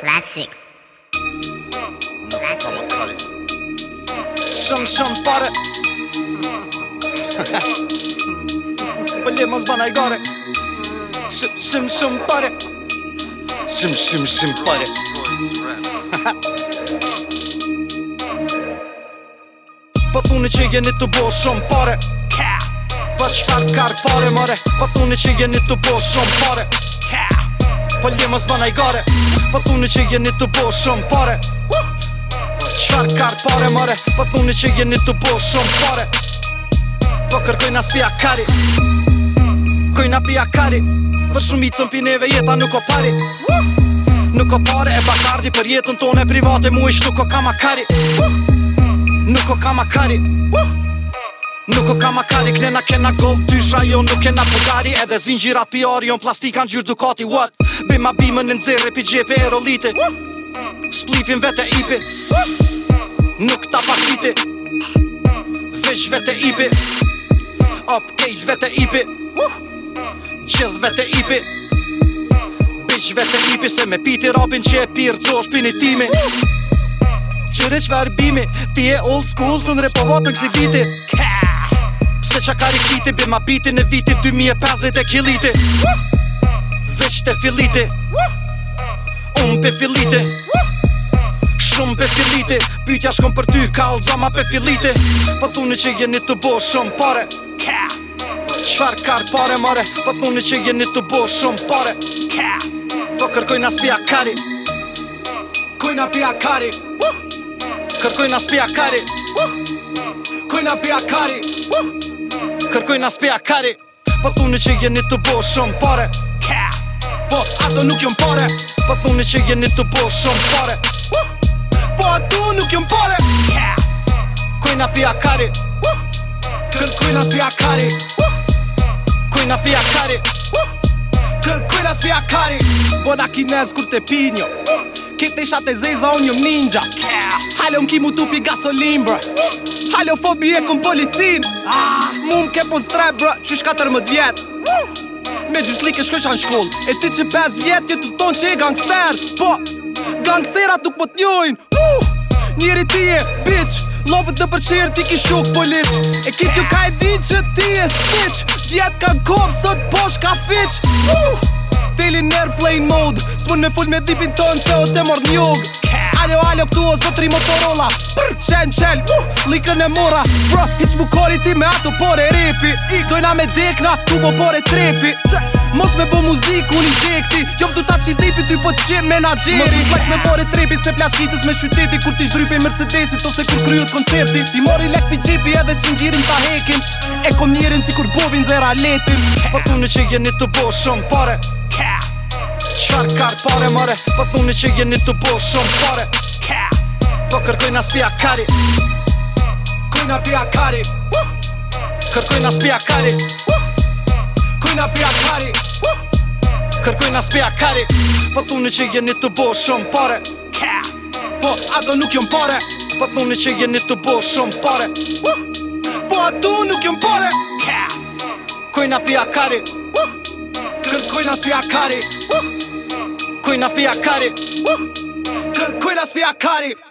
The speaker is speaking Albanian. Classic. Shum shum pare Pëllim mos banaj gare shum shum pare shim shim shim pare Po tu në që jeni të bo shumë pare Po që fa kar pare more Po tu në që jeni të bo shumë pare Po lje më zbana i gare Po tu në që jeni të bo shumë pare uh që fa kar pare more Po tu në që jeni të bo shumë pare Po kërkoj në spia kari Shkojnë api akari Për shumicën i cëm pineve jeta nuk o pari Nuk o pare e bakardi Për jetën tone private mu ish nuk o kam akari Nuk o kam akari Nuk o kam akari Knena kena gov ty jo Nuk kena pogari Edhe zin gjirat pi orion Plastikan gjyrë dukati What? Bima bimën në nxerë Pi gjepi e rolite Splifin vete ipi Nuk ta pasiti Vesh vete ipi Up cage vete ipi Woo! qëllëve të ipi Bishve të ipi se me piti rapin që e pirë Co është timi Qërë e bimi Ti e old school së në repovatën kësi biti Pse qa ka rikiti Bima biti në viti 2050 e kiliti Vesh të filiti Unë pe filiti Shumë pe filiti Pytja shkom për ty kalë zama pe filiti Po tuni që jeni të bo shumë pare Ka Qfar kar pare mare Pa po thuni që jeni të bo shumë pare Po kërkojnë as pia kari Kujna pia kari Kërkojnë as pia kari Kujna pia kari Kërkojnë as pia kari Po thuni që jeni të bo Po ato nuk jom pare Po thuni që jeni të bo Po ato nuk jom pare Kujna pia kari Kërkojnë as pia kari Kërkojnë as pia kari queen of the cut it Kërë kujna s'pi akari Bona kinez kur te pinjo Kete isha te zeza unë një ninja Hale unë kimu tupi gasolin bro Hale o fobi e këm policin Mu më ke pun po s'traj bro Qysh ka tërmët vjet Me gjysh like shkoj qa shkoll E ti që 5 vjet jetu ton që e gangster Po, gangstera tuk po t'njojn Njeri ti e, bitch Lovët dhe përshirë ti ki shuk polit E kip ju ka e di që ti e stitch jet ka gop, sot posh ka fiq uh! Daily in airplane mode S'mon me full me dipin ton që o të mord njog Alo, alo, këtu o zotri Motorola Prr, qen qel, uh, likën e mora Bro, hiq bukori ti me ato pore ripi I gojna me dekna, tu po pore trepi Mos me bo muziku një dekti Jom du ta që i dipi ty po qim me Mos me flex me pore trepi se plashitës me qyteti Kur ti zrypi mercedesit, ose kur kryut koncerti Ti mori lek pi dhe që njërin të hekin E kom njërin si kur bobin dhe raletin Pa po thune që jeni të bo shumë pare Qfar kar pare mare Pa po thune që jeni të bo shumë pare Po kërkoj nga spia kari Kuj nga pia kari Kërkoj nga spia kari Kuj nga pia kari Kërkoj nga spia kari Po thune që jeni të bo shumë pare Po ato nuk jom pare Po thune që jeni të bo shumë pare Uh Koina pija kari Koina spija kari Koina pija kari Koina spija kari